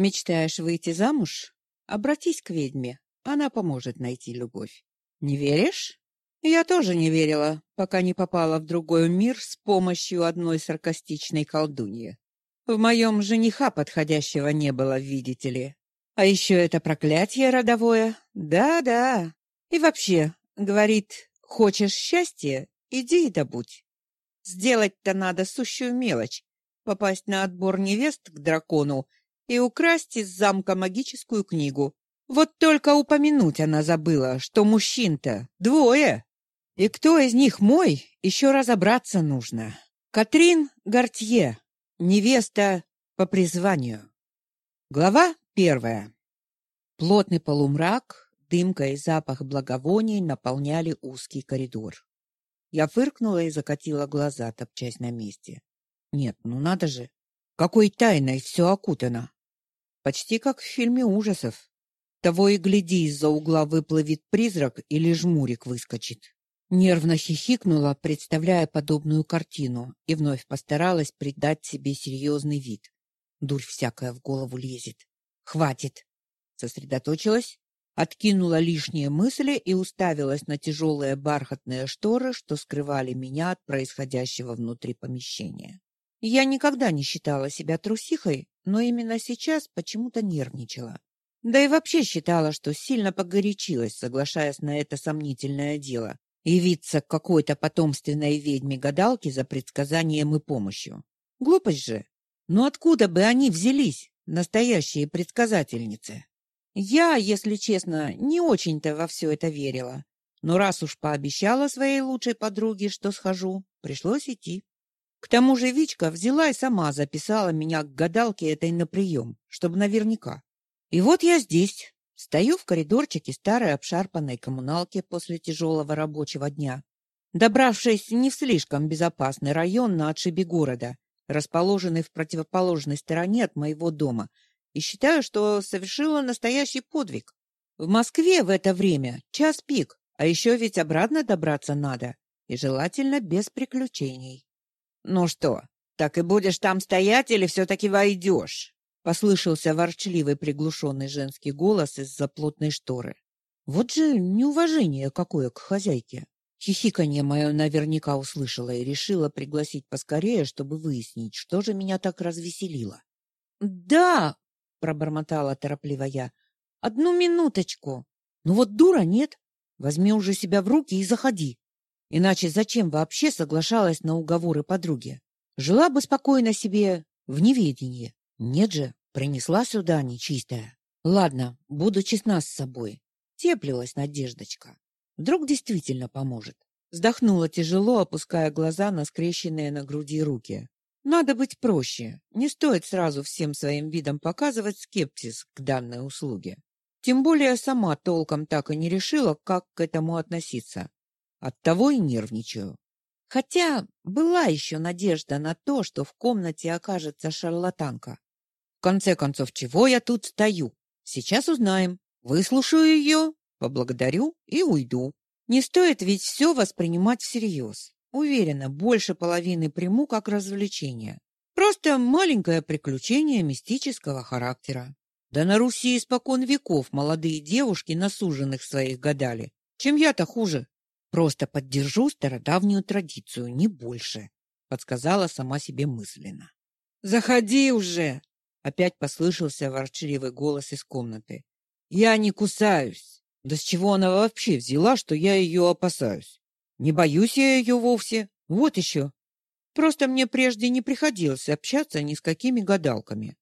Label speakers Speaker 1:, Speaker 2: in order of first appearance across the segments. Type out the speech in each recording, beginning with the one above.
Speaker 1: Мечтаешь выйти замуж? Обратись к ведьме. Она поможет найти любовь. Не веришь? Я тоже не верила, пока не попала в другой мир с помощью одной саркастичной колдуньи. В моем жениха подходящего не было, видите ли. А еще это проклятие родовое. Да-да. И вообще, говорит, хочешь счастья, иди и добудь. Сделать-то надо сущую мелочь. Попасть на отбор невест к дракону и украсть из замка магическую книгу. Вот только упомянуть она забыла, что мужчин-то двое. И кто из них мой, еще разобраться нужно. Катрин Гортье, невеста по призванию. Глава первая. Плотный полумрак, дымка и запах благовоний наполняли узкий коридор. Я фыркнула и закатила глаза, топчась на месте. Нет, ну надо же, какой тайной все окутано. Почти как в фильме ужасов. Того и гляди, из-за угла выплывет призрак или жмурик выскочит. Нервно хихикнула, представляя подобную картину, и вновь постаралась придать себе серьезный вид. Дурь всякая в голову лезет. Хватит. Сосредоточилась, откинула лишние мысли и уставилась на тяжелые бархатные шторы, что скрывали меня от происходящего внутри помещения. Я никогда не считала себя трусихой, но именно сейчас почему-то нервничала. Да и вообще считала, что сильно погорячилась, соглашаясь на это сомнительное дело, Явиться к какой-то потомственной ведьме-гадалке за предсказанием и помощью. Глупость же. Но откуда бы они взялись, настоящие предсказательницы? Я, если честно, не очень-то во все это верила. Но раз уж пообещала своей лучшей подруге, что схожу, пришлось идти. К тому же Вичка взяла и сама записала меня к гадалке этой на прием, чтобы наверняка. И вот я здесь, Стою в коридорчике старой обшарпанной коммуналки после тяжелого рабочего дня, добравшись не в слишком безопасный район на отшибе города, расположенный в противоположной стороне от моего дома, и считаю, что совершила настоящий подвиг. В Москве в это время час пик, а еще ведь обратно добраться надо, и желательно без приключений. Ну что, так и будешь там стоять или все-таки войдешь? Послышался ворчливый приглушенный женский голос из-за плотной шторы. Вот же неуважение какое к хозяйке. Хихиканье мое наверняка услышала и решила пригласить поскорее, чтобы выяснить, что же меня так развеселило. «Да!» — пробормотала торопливо я. «Одну минуточку!» «Ну вот дура, нет? Возьми уже себя в руки и заходи. Иначе зачем вообще соглашалась на уговоры подруги? Жила бы спокойно себе в неведении. Нет же, принесла сюда нечистая. Ладно, буду честна с собой. Теплилась надеждочка. Вдруг действительно поможет. Вздохнула тяжело, опуская глаза на скрещенные на груди руки. Надо быть проще. Не стоит сразу всем своим видом показывать скепсис к данной услуге. Тем более сама толком так и не решила, как к этому относиться. Оттого и нервничаю. Хотя была еще надежда на то, что в комнате окажется шарлатанка. В конце концов, чего я тут стою? Сейчас узнаем. Выслушаю ее, поблагодарю и уйду. Не стоит ведь все воспринимать всерьез. Уверена, больше половины приму как развлечение. Просто маленькое приключение мистического характера. Да на Руси испокон веков молодые девушки на суженых своих гадали. Чем я-то хуже? Просто поддержу стародавнюю традицию, не больше, подсказала сама себе мысленно. Заходи уже, Опять послышался ворчливый голос из комнаты. Я не кусаюсь. Да с чего она вообще взяла, что я ее опасаюсь? Не боюсь я ее вовсе. Вот еще. Просто мне прежде не приходилось общаться ни с какими гадалками.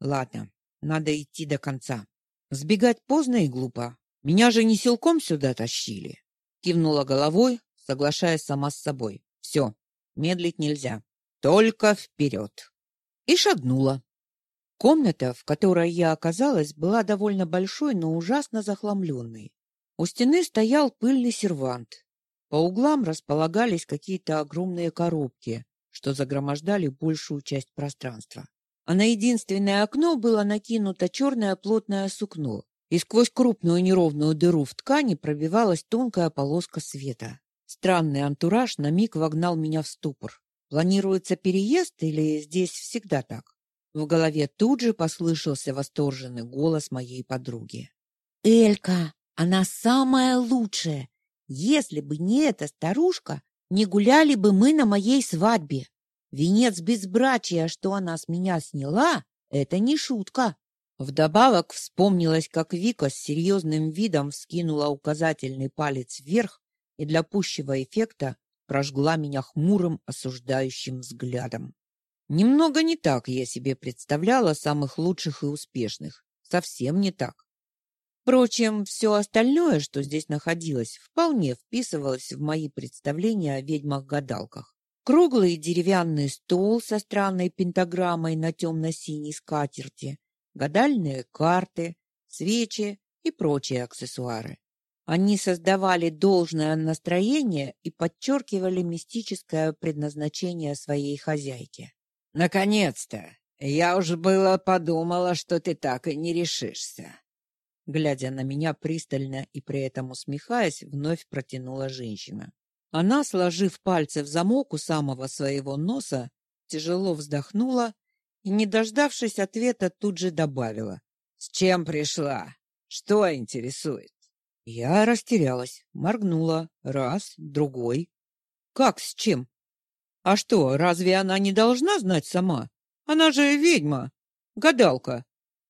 Speaker 1: Ладно, надо идти до конца. Сбегать поздно и глупо. Меня же не силком сюда тащили. Кивнула головой, соглашаясь сама с собой. Все, медлить нельзя. Только вперед. И шагнула. Комната, в которой я оказалась, была довольно большой, но ужасно захламленной. У стены стоял пыльный сервант. По углам располагались какие-то огромные коробки, что загромождали большую часть пространства. А на единственное окно было накинуто черное плотное сукно, и сквозь крупную неровную дыру в ткани пробивалась тонкая полоска света. Странный антураж на миг вогнал меня в ступор. Планируется переезд или здесь всегда так? В голове тут же послышался восторженный голос моей подруги.
Speaker 2: Элька, она самая лучшая. Если бы не эта старушка, не гуляли бы мы на моей свадьбе. Венец безбрачия, что она с меня сняла, это не шутка.
Speaker 1: Вдобавок вспомнилось, как Вика с серьезным видом вскинула указательный палец вверх и для пущего эффекта прожгла меня хмурым осуждающим взглядом. Немного не так я себе представляла самых лучших и успешных. Совсем не так. Впрочем, все остальное, что здесь находилось, вполне вписывалось в мои представления о ведьмах-гадалках. Круглый деревянный стол со странной пентаграммой на темно-синей скатерти, гадальные карты, свечи и прочие аксессуары. Они создавали должное настроение и подчеркивали мистическое предназначение своей хозяйки.
Speaker 3: Наконец-то! Я уж было подумала, что ты так и не решишься.
Speaker 1: Глядя на меня пристально и при этом усмехаясь, вновь протянула женщина. Она, сложив пальцы в замок у самого своего носа, тяжело вздохнула и, не дождавшись ответа, тут же добавила:
Speaker 3: "С чем пришла? Что интересует?"
Speaker 1: Я растерялась, моргнула раз, другой. Как с чем? А что, разве она не должна знать сама? Она же ведьма, гадалка.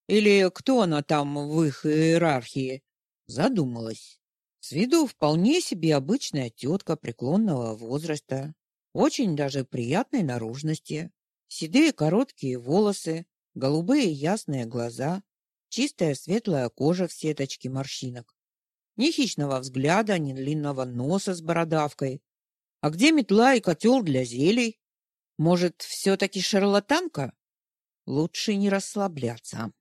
Speaker 1: Или кто она там в их иерархии? Задумалась. С виду вполне себе обычная тетка преклонного возраста, очень даже приятной наружности. Седые короткие волосы, голубые ясные глаза, чистая светлая кожа в сеточке морщинок. Ни хищного взгляда, ни длинного носа с бородавкой. А где метла и котел для зелий? Может, все-таки шарлатанка? Лучше не расслабляться.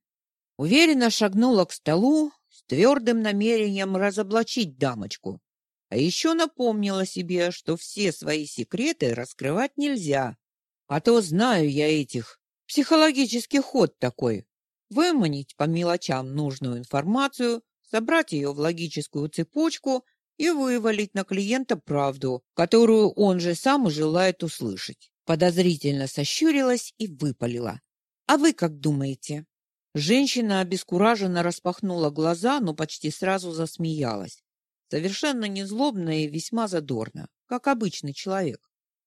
Speaker 1: Уверенно шагнула к столу, твердым намерением разоблачить дамочку. А еще напомнила себе, что все свои секреты раскрывать нельзя. А то знаю я этих. Психологический ход такой. Выманить по мелочам нужную информацию, собрать ее в логическую цепочку и вывалить на клиента правду, которую он же сам желает услышать. Подозрительно сощурилась и выпалила. А вы как думаете? Женщина обескураженно распахнула глаза, но почти сразу засмеялась. Совершенно незлобно и весьма задорно, как обычный человек.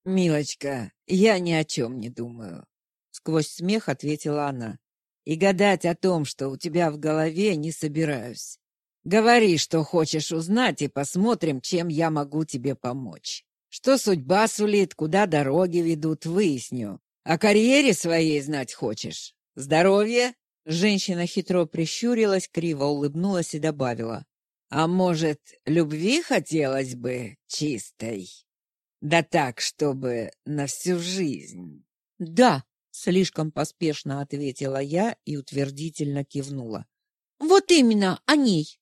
Speaker 3: «Милочка, я ни о чем не думаю», — сквозь смех ответила она. «И гадать о том, что у тебя в голове, не собираюсь. Говори, что хочешь узнать, и посмотрим, чем я могу тебе помочь. Что судьба сулит, куда дороги ведут, выясню. О карьере своей знать хочешь? Здоровье?
Speaker 1: Женщина хитро прищурилась, криво улыбнулась и добавила:
Speaker 3: "А может, любви хотелось бы чистой? Да так, чтобы на всю жизнь".
Speaker 1: "Да", слишком поспешно ответила я и утвердительно кивнула.
Speaker 2: "Вот именно о ней.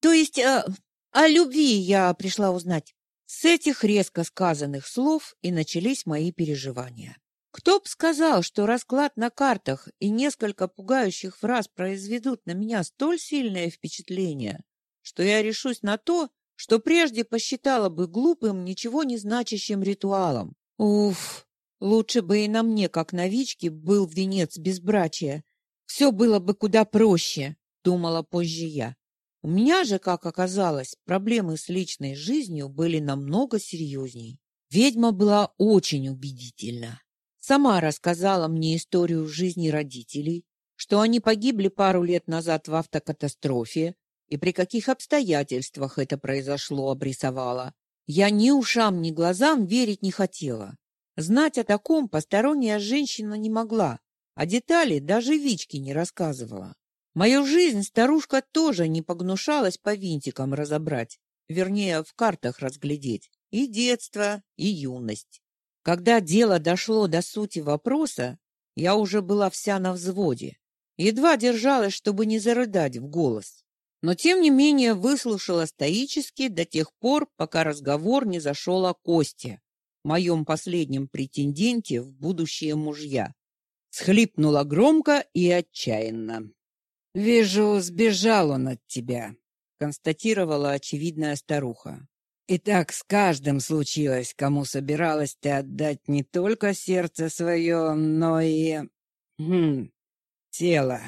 Speaker 2: То есть э, о любви я пришла узнать".
Speaker 1: С этих резко сказанных слов и начались мои переживания. Кто б сказал, что расклад на картах и несколько пугающих фраз произведут на меня столь сильное впечатление, что я решусь на то, что прежде посчитала бы глупым, ничего не значащим ритуалом. Уф, лучше бы и на мне, как новичке, был венец безбрачия. Все было бы куда проще, думала позже я. У меня же, как оказалось, проблемы с личной жизнью были намного серьезней. Ведьма была очень убедительна. Сама рассказала мне историю жизни родителей, что они погибли пару лет назад в автокатастрофе и при каких обстоятельствах это произошло, обрисовала. Я ни ушам, ни глазам верить не хотела. Знать о таком посторонняя женщина не могла, а детали даже Вичке не рассказывала. Мою жизнь старушка тоже не погнушалась по винтикам разобрать, вернее, в картах разглядеть, и детство, и юность. Когда дело дошло до сути вопроса, я уже была вся на взводе. Едва держалась, чтобы не зарыдать в голос. Но, тем не менее, выслушала стоически до тех пор, пока разговор не зашел о Косте, моем последнем претенденте в будущие мужья. Схлипнула громко и отчаянно.
Speaker 3: «Вижу, сбежал он от тебя», — констатировала очевидная старуха. И так с каждым случилось, кому собиралась ты отдать не только сердце свое, но и... Хм, тело.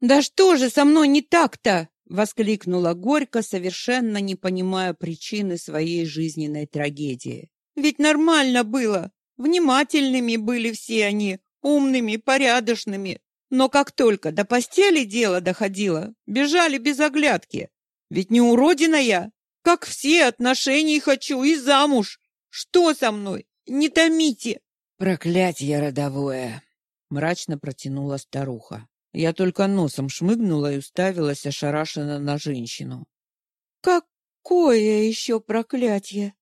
Speaker 1: Да что же со мной не так-то? Воскликнула горько, совершенно не понимая причины своей жизненной трагедии. Ведь нормально было. Внимательными были все они, умными, порядочными. Но как только до постели дело доходило, бежали без оглядки. Ведь не уродина я. Как все, отношений хочу и замуж. Что со мной? Не томите.
Speaker 3: Проклятье родовое, мрачно протянула старуха. Я только носом шмыгнула и уставилась ошарашенно на женщину.
Speaker 1: Какое еще проклятие?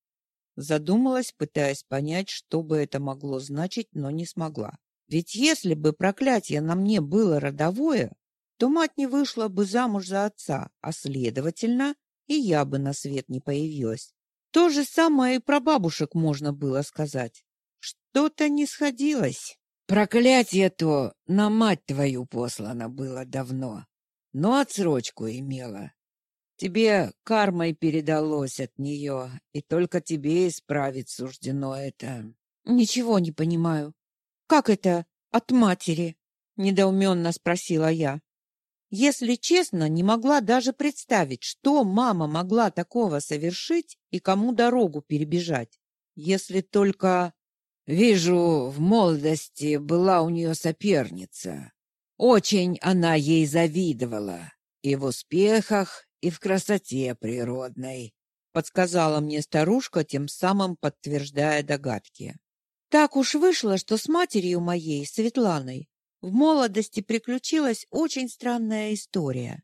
Speaker 2: Задумалась, пытаясь понять, что бы это могло значить, но не смогла. Ведь если бы проклятие на мне было родовое, то мать не вышла бы замуж за отца, а следовательно, и я бы на свет не появилась. То же самое и про бабушек можно было сказать. Что-то не сходилось.
Speaker 3: Проклятие то на мать твою послано было давно, но отсрочку имело. Тебе кармой передалось от нее, и только тебе исправить суждено это.
Speaker 2: Ничего не понимаю. Как это от матери? недоуменно спросила я. Если честно, не могла даже представить, что мама могла такого совершить и кому дорогу перебежать. Если только
Speaker 3: Вижу, в молодости была у нее соперница. Очень она ей завидовала и в успехах, и в красоте природной,
Speaker 2: подсказала мне старушка, тем самым подтверждая догадки. Так уж вышло, что с матерью моей, Светланой, в молодости приключилась очень странная история.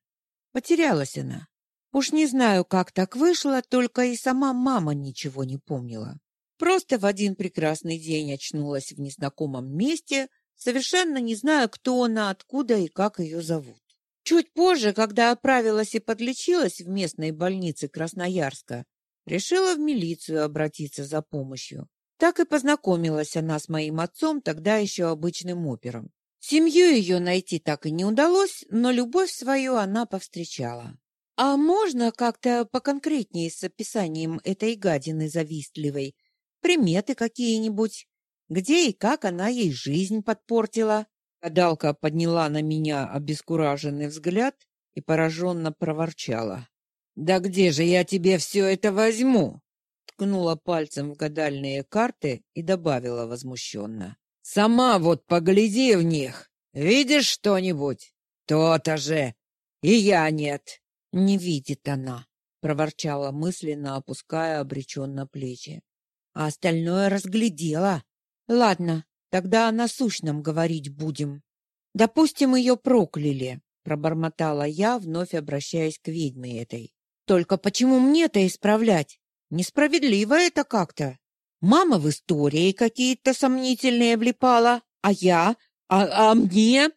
Speaker 2: Потерялась она. Уж не знаю, как так вышло, только и сама мама ничего не помнила. Просто в один прекрасный день очнулась в незнакомом месте, совершенно не зная, кто она, откуда и как ее зовут. Чуть позже, когда оправилась и подлечилась в местной больнице Красноярска, решила в милицию обратиться за помощью. Так и познакомилась она с моим отцом, тогда еще обычным опером. Семью ее найти так и не удалось, но любовь свою она повстречала. А можно как-то поконкретнее с описанием этой гадины завистливой, Приметы какие-нибудь? Где и как она ей жизнь подпортила? Гадалка подняла на меня обескураженный взгляд и пораженно проворчала.
Speaker 3: «Да где же я тебе все это возьму?»
Speaker 2: Ткнула пальцем в гадальные карты и добавила возмущенно.
Speaker 3: «Сама вот погляди в них. Видишь что-нибудь? То-то же. И я нет».
Speaker 2: «Не видит она», — проворчала мысленно, опуская обреченно плечи а остальное разглядела. Ладно, тогда о насущном говорить будем. Допустим, ее прокляли, пробормотала я, вновь обращаясь к ведьме этой. Только почему мне-то исправлять? Несправедливо это как-то. Мама в истории какие-то сомнительные влипала, а я, а, а мне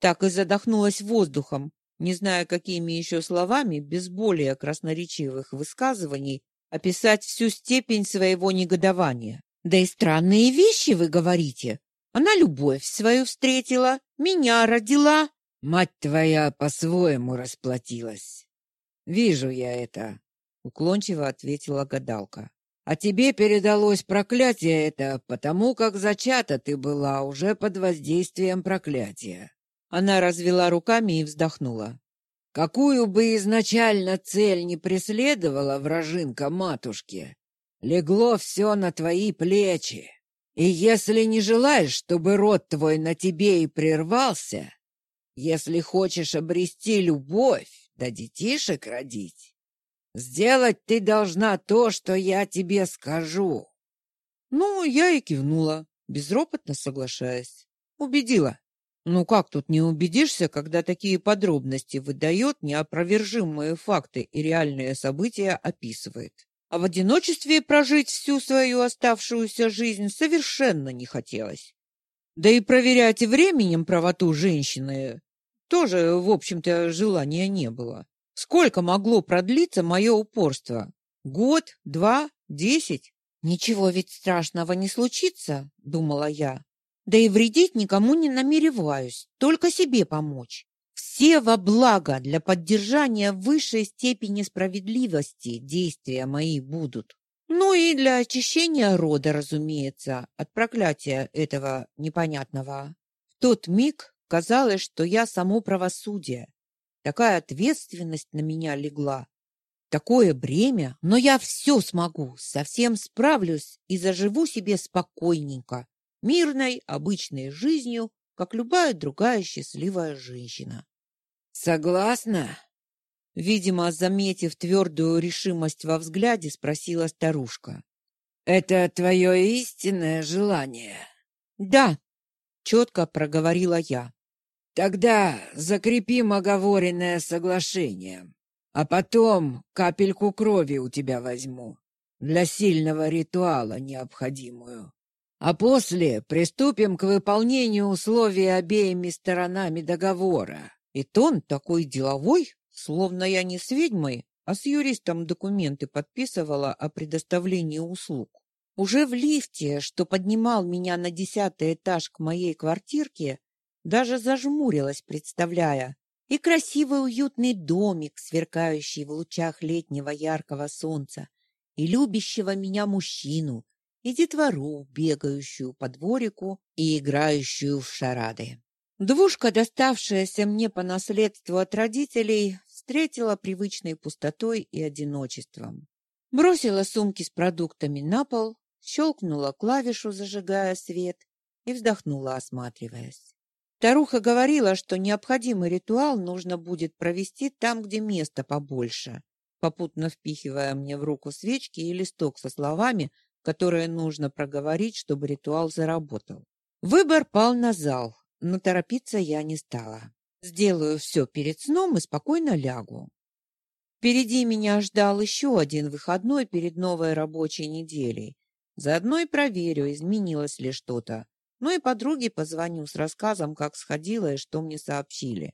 Speaker 2: так и задохнулась воздухом, не зная, какими еще словами, без более красноречивых высказываний, описать всю степень своего негодования. Да и странные вещи вы говорите. Она любовь свою встретила, меня родила.
Speaker 3: Мать твоя по-своему расплатилась. Вижу я это, уклончиво ответила гадалка. А тебе передалось проклятие это, потому как зачата ты была уже под воздействием проклятия.
Speaker 2: Она развела руками и вздохнула.
Speaker 3: Какую бы изначально цель ни преследовала вражинка матушки, легло все на твои плечи. И если не желаешь, чтобы род твой на тебе и прервался, если хочешь обрести любовь, да детишек родить, сделать ты должна то, что я тебе скажу.
Speaker 2: Ну, я и кивнула, безропотно соглашаясь. Убедила. Ну как тут не убедишься, когда такие подробности выдает, неопровержимые факты и реальные события описывает. А в одиночестве прожить всю свою оставшуюся жизнь совершенно не хотелось. Да и проверять временем правоту женщины тоже, в общем-то, желания не было. Сколько могло продлиться мое упорство? Год, два, десять? Ничего ведь страшного не случится, думала я. Да и вредить никому не намереваюсь, только себе помочь. Все во благо для поддержания высшей степени справедливости действия мои будут. Ну и для очищения рода, разумеется, от проклятия этого непонятного. тот миг казалось, что я само правосудие. Такая ответственность на меня легла. Такое бремя, но я все смогу, совсем справлюсь и заживу себе спокойненько, мирной, обычной жизнью, как любая другая счастливая женщина.
Speaker 3: Согласна?
Speaker 2: Видимо, заметив твердую решимость во взгляде, спросила старушка.
Speaker 3: Это твое истинное желание?
Speaker 2: Да, четко проговорила я.
Speaker 3: Тогда закрепим оговоренное соглашение. А потом капельку крови у тебя возьму для сильного ритуала необходимую. А после приступим к выполнению условий обеими сторонами договора.
Speaker 2: И тон такой деловой, словно я не с ведьмой, а с юристом документы подписывала о предоставлении услуг. Уже в лифте, что поднимал меня на десятый этаж к моей квартирке, даже зажмурилась, представляя, и красивый уютный домик, сверкающий в лучах летнего яркого солнца, и любящего меня мужчину, и детвору, бегающую по дворику и играющую в шарады. Двушка, доставшаяся мне по наследству от родителей, встретила привычной пустотой и одиночеством. Бросила сумки с продуктами на пол, щелкнула клавишу, зажигая свет, и вздохнула, осматриваясь. Таруха говорила, что необходимый ритуал нужно будет провести там, где места побольше, попутно впихивая мне в руку свечки и листок со словами, которые нужно проговорить, чтобы ритуал заработал. Выбор пал на зал, но торопиться я не стала. Сделаю все перед сном и спокойно лягу. Впереди меня ждал еще один выходной перед новой рабочей неделей. Заодно и проверю, изменилось ли что-то. Ну и подруге позвоню с рассказом, как сходила и что мне сообщили.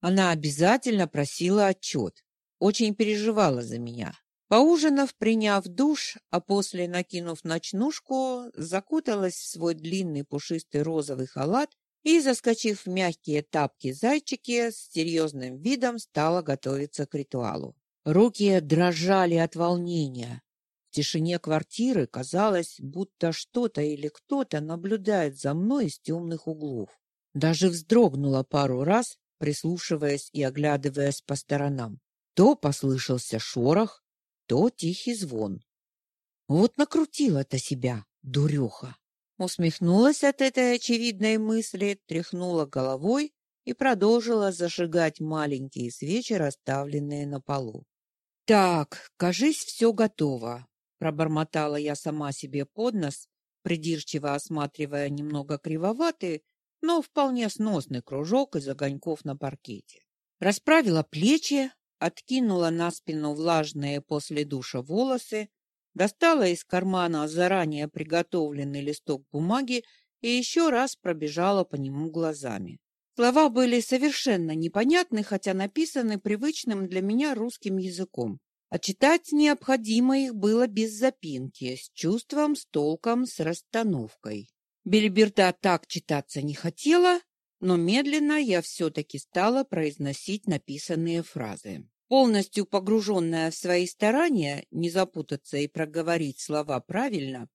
Speaker 2: Она обязательно просила отчет. Очень переживала за меня. Поужинав, приняв душ, а после накинув ночнушку, закуталась в свой длинный пушистый розовый халат и, заскочив в мягкие тапки-зайчики, с серьезным видом стала готовиться к ритуалу. Руки дрожали от волнения. В тишине квартиры казалось, будто что-то или кто-то наблюдает за мной из темных углов. Даже вздрогнула пару раз, прислушиваясь и оглядываясь по сторонам. То послышался шорох, то тихий звон. Вот накрутила-то себя, дуреха. Усмехнулась от этой очевидной мысли, тряхнула головой и продолжила зажигать маленькие свечи, расставленные на полу. Так, кажись, все готово. Пробормотала я сама себе под нос, придирчиво осматривая немного кривоватый, но вполне сносный кружок из огоньков на паркете. Расправила плечи, откинула на спину влажные после душа волосы, достала из кармана заранее приготовленный листок бумаги и еще раз пробежала по нему глазами. Слова были совершенно непонятны, хотя написаны привычным для меня русским языком. А читать необходимо их было без запинки, с чувством, с толком, с расстановкой. Бельберта так читаться не хотела, но медленно я все-таки стала произносить написанные фразы. Полностью погруженная в свои старания не запутаться и проговорить слова правильно,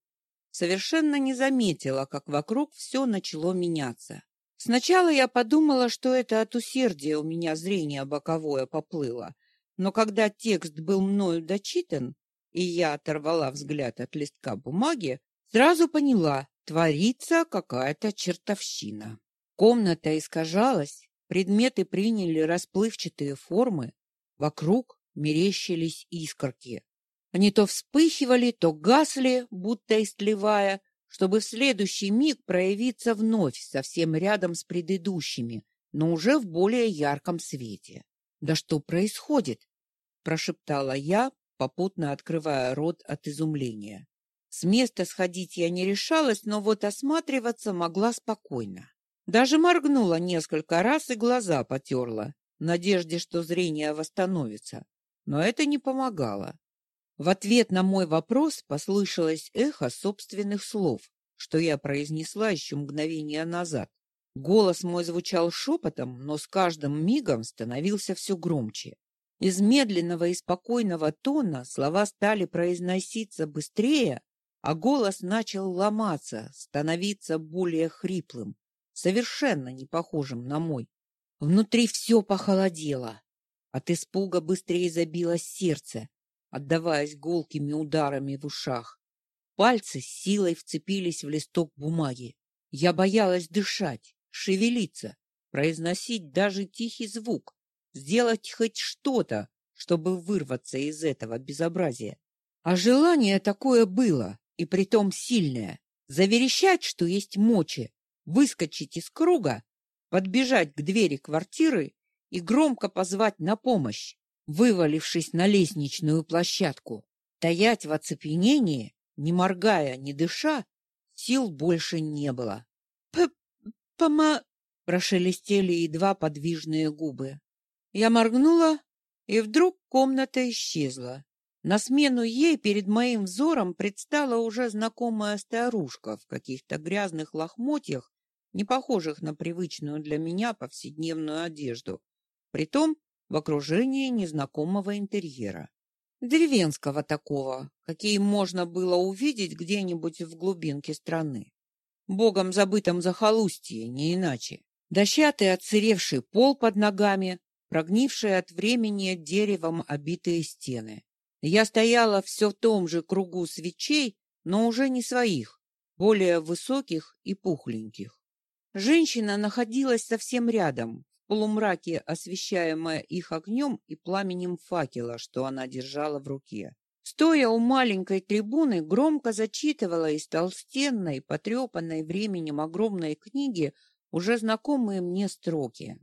Speaker 2: совершенно не заметила, как вокруг все начало меняться. Сначала я подумала, что это от усердия у меня зрение боковое поплыло, но когда текст был мною дочитан, и я оторвала взгляд от листка бумаги, сразу поняла, творится какая-то чертовщина. Комната искажалась, предметы приняли расплывчатые формы, вокруг мерещились искорки. Они то вспыхивали, то гасли, будто истлевая, чтобы в следующий миг проявиться вновь совсем рядом с предыдущими, но уже в более ярком свете. Да что происходит? прошептала я, попутно открывая рот от изумления. С места сходить я не решалась, но вот осматриваться могла спокойно. Даже моргнула несколько раз и глаза потерла, надежде, что зрение восстановится. Но это не помогало. В ответ на мой вопрос послышалось эхо собственных слов, что я произнесла еще мгновение назад. Голос мой звучал шепотом, но с каждым мигом становился все громче. Из медленного и спокойного тона слова стали произноситься быстрее, а голос начал ломаться, становиться более хриплым. совершенно не похожим на мой. Внутри все похолодело. От испуга быстрее забилось сердце, отдаваясь гулкими ударами в ушах. Пальцы с силой вцепились в листок бумаги. Я боялась дышать, шевелиться, произносить даже тихий звук, сделать хоть что-то, чтобы вырваться из этого безобразия. А желание такое было, и притом сильное. Заверещать, что есть мочи, выскочить из круга, подбежать к двери квартиры и громко позвать на помощь, вывалившись на лестничную площадку. Таять в оцепенении, не моргая, не дыша, сил больше не было.
Speaker 1: П «Пома...»
Speaker 2: — прошелестели едва подвижные губы.
Speaker 1: Я моргнула, и вдруг комната исчезла. На смену ей перед моим взором предстала уже знакомая старушка в каких-то грязных лохмотьях, не похожих на привычную для меня повседневную одежду, притом в окружении незнакомого интерьера. Деревенского такого, какие можно было увидеть где-нибудь в глубинке страны. Богом забытом захолустье, не иначе. Дощатый отсыревший пол под ногами, прогнившие от времени деревом обитые стены. Я стояла все в том же кругу свечей, но уже не своих, более высоких и пухленьких. Женщина находилась совсем рядом, в полумраке, освещаемая их огнем и пламенем факела, что она держала в руке. Стоя у маленькой трибуны, громко зачитывала из толстенной, потрепанной временем огромной книги уже знакомые мне строки.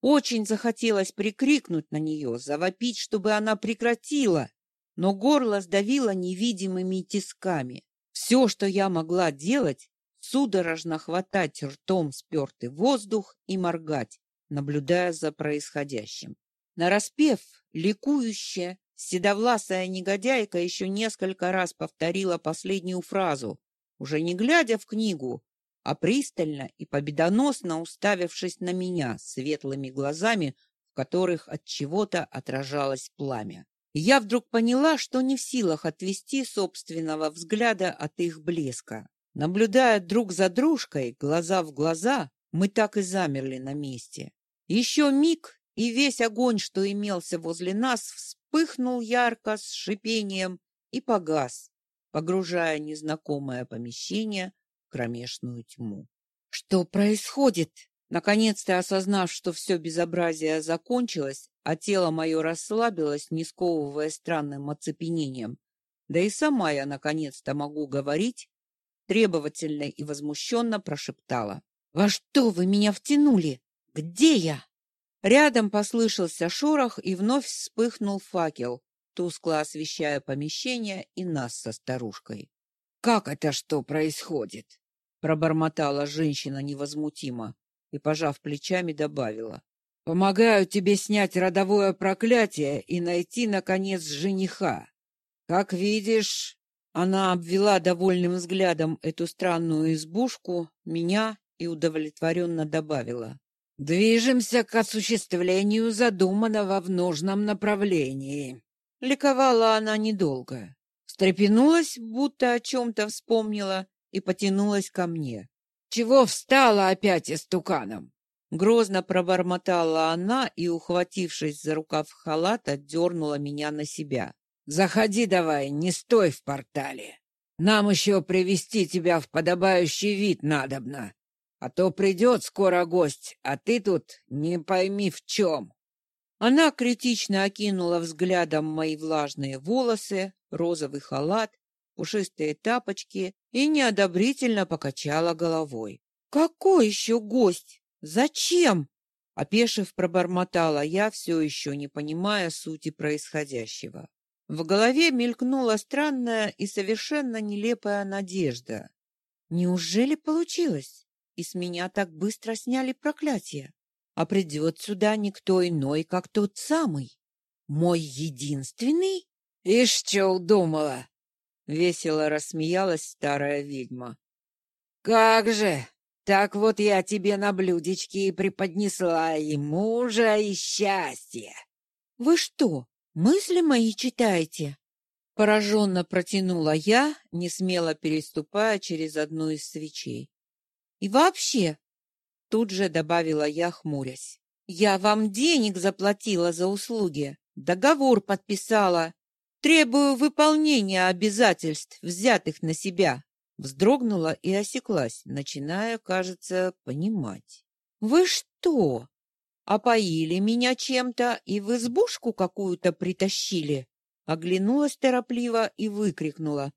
Speaker 1: Очень захотелось прикрикнуть на нее, завопить, чтобы она прекратила, но горло сдавило невидимыми тисками. Все, что я могла делать, судорожно хватать ртом спертый воздух и моргать, наблюдая за происходящим. Нараспев, ликующая, седовласая негодяйка еще несколько раз повторила последнюю фразу, уже не глядя в книгу, а пристально и победоносно уставившись на меня светлыми глазами, в которых от чего-то отражалось пламя. я вдруг поняла, что не в силах отвести собственного взгляда от их блеска. Наблюдая друг за дружкой, глаза в глаза, мы так и замерли на месте. Еще миг, и весь огонь, что имелся возле нас, вспыхнул ярко с шипением и погас, погружая незнакомое помещение кромешную тьму. Что происходит? Наконец-то осознав, что все безобразие закончилось, а тело мое расслабилось, не сковывая странным оцепенением, да и сама я наконец-то могу говорить, требовательно и возмущенно прошептала. «Во что вы меня втянули? Где я?» Рядом послышался шорох, и вновь вспыхнул факел, тускло освещая помещение и нас со старушкой. «Как это что происходит?» пробормотала женщина невозмутимо и, пожав плечами, добавила. «Помогаю тебе снять родовое проклятие и найти, наконец, жениха. Как видишь...» Она обвела довольным взглядом эту странную избушку, меня и удовлетворенно добавила. «Движемся к осуществлению задуманного в нужном направлении». Ликовала она недолго. Встрепенулась, будто о чем-то вспомнила, и потянулась ко мне. «Чего встала опять истуканом?» Грозно пробормотала она и, ухватившись за рукав халата, дернула меня на себя. «Заходи давай, не стой в портале. Нам еще привести тебя в подобающий вид надобно. А то придет скоро гость, а ты тут не пойми в чем». Она критично окинула взглядом мои влажные волосы, розовый халат, пушистые тапочки и неодобрительно покачала головой. «Какой еще гость? Зачем?» Опешив, пробормотала я, все еще не понимая сути происходящего. В голове мелькнула странная и совершенно нелепая надежда. Неужели получилось? И с меня так быстро сняли проклятие? А придет сюда никто иной, как тот самый? Мой единственный? Ишь, что удумала? Весело рассмеялась старая ведьма. Как же! Так вот я тебе на блюдечке и преподнесла и мужа, и счастье. Вы что, мысли мои читаете? Пораженно протянула я, не смело переступая через одну из свечей. И вообще,
Speaker 2: Тут же добавила я, хмурясь. Я вам денег заплатила за услуги, договор подписала. Требую выполнения обязательств, взятых на себя. Вздрогнула и осеклась, начиная, кажется, понимать. Вы что? Опоили меня чем-то и в избушку какую-то притащили? Оглянулась торопливо и выкрикнула: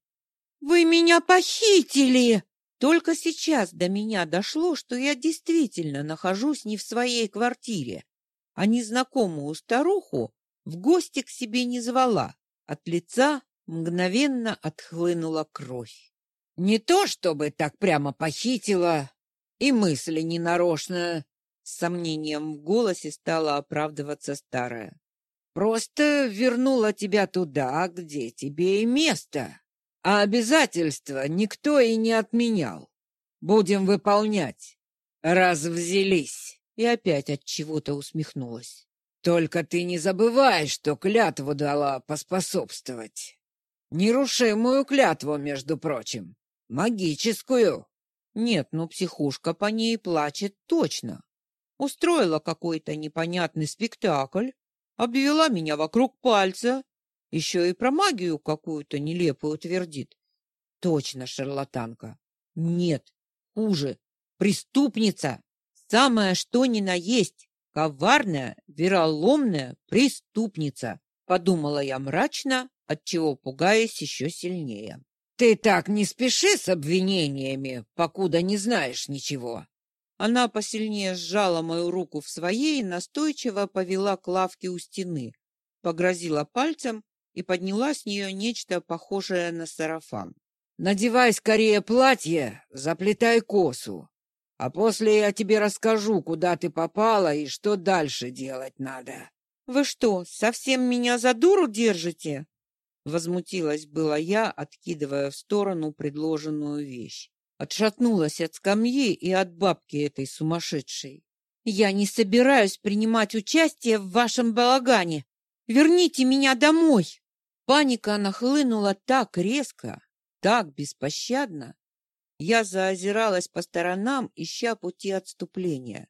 Speaker 2: "Вы меня похитили!" Только сейчас до меня дошло, что я действительно нахожусь не в своей квартире, а незнакомую старуху в гости к себе не звала. От лица мгновенно отхлынула кровь.
Speaker 3: Не то чтобы так прямо похитила, и мысли ненарочно, с сомнением в голосе стала оправдываться старая. Просто вернула тебя туда, где тебе и место. А обязательства никто и не отменял. Будем выполнять. Раз взялись.
Speaker 2: И опять от чего-то усмехнулась.
Speaker 3: Только ты не забывай, что клятву дала поспособствовать. Нерушимую клятву, между прочим. Магическую.
Speaker 2: Нет, ну психушка по ней плачет точно. Устроила какой-то непонятный спектакль, обвела меня вокруг пальца еще и про магию какую-то нелепую твердит. Точно шарлатанка. Нет, хуже. Преступница. Самое что ни на есть. Коварная, вероломная преступница. Подумала я мрачно, отчего пугаясь еще сильнее.
Speaker 3: Ты так не спеши с обвинениями, покуда не знаешь ничего.
Speaker 2: Она посильнее сжала мою руку в своей и настойчиво повела к лавке у стены, погрозила пальцем и подняла с нее нечто похожее на сарафан.
Speaker 3: «Надевай скорее платье, заплетай косу, а после я тебе расскажу, куда ты попала и что дальше делать надо».
Speaker 2: «Вы что, совсем меня за дуру держите?» Возмутилась была я, откидывая в сторону предложенную вещь. Отшатнулась от скамьи и от бабки этой сумасшедшей. «Я не собираюсь принимать участие в вашем балагане. Верните меня домой!» Паника нахлынула так резко, так беспощадно. Я заозиралась по сторонам, ища пути отступления.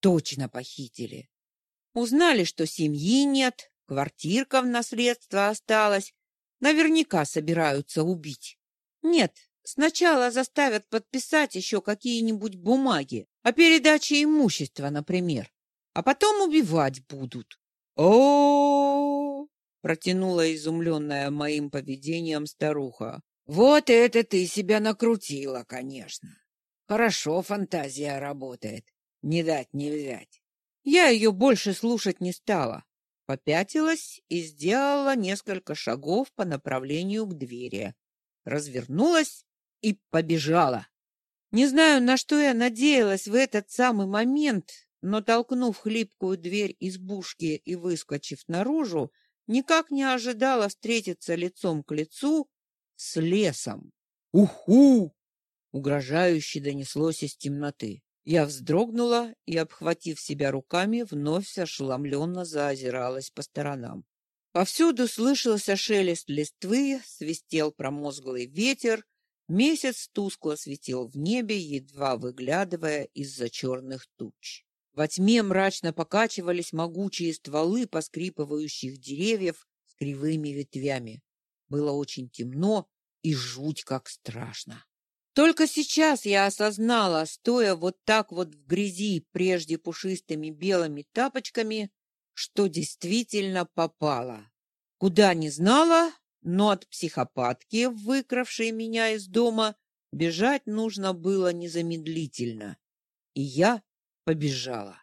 Speaker 2: Точно похитили. Узнали, что семьи нет, квартирка в наследство осталась. Наверняка собираются убить. Нет, сначала заставят подписать еще какие-нибудь бумаги о передаче имущества, например, а потом убивать будут. О, протянула изумленная моим поведением старуха.
Speaker 3: Вот это ты себя накрутила, конечно. Хорошо фантазия работает. Не дать не взять.
Speaker 2: Я ее больше слушать не стала. Попятилась и сделала несколько шагов по направлению к двери. Развернулась и побежала. Не знаю, на что я надеялась в этот самый момент, но, толкнув хлипкую дверь избушки и выскочив наружу, никак не ожидала встретиться лицом к лицу с лесом. «Уху!» — угрожающе донеслось из темноты. Я вздрогнула и, обхватив себя руками, вновь ошеломленно заозиралась по сторонам. Повсюду слышался шелест листвы, свистел промозглый ветер, месяц тускло светил в небе, едва выглядывая из-за черных туч. Во тьме мрачно покачивались могучие стволы поскрипывающих деревьев с кривыми ветвями. Было очень темно и жуть как страшно. Только сейчас я осознала, стоя вот так вот в грязи, прежде пушистыми белыми тапочками, что действительно попала. Куда не знала, но от психопатки, выкравшей меня из дома, бежать нужно было незамедлительно. И я побежала.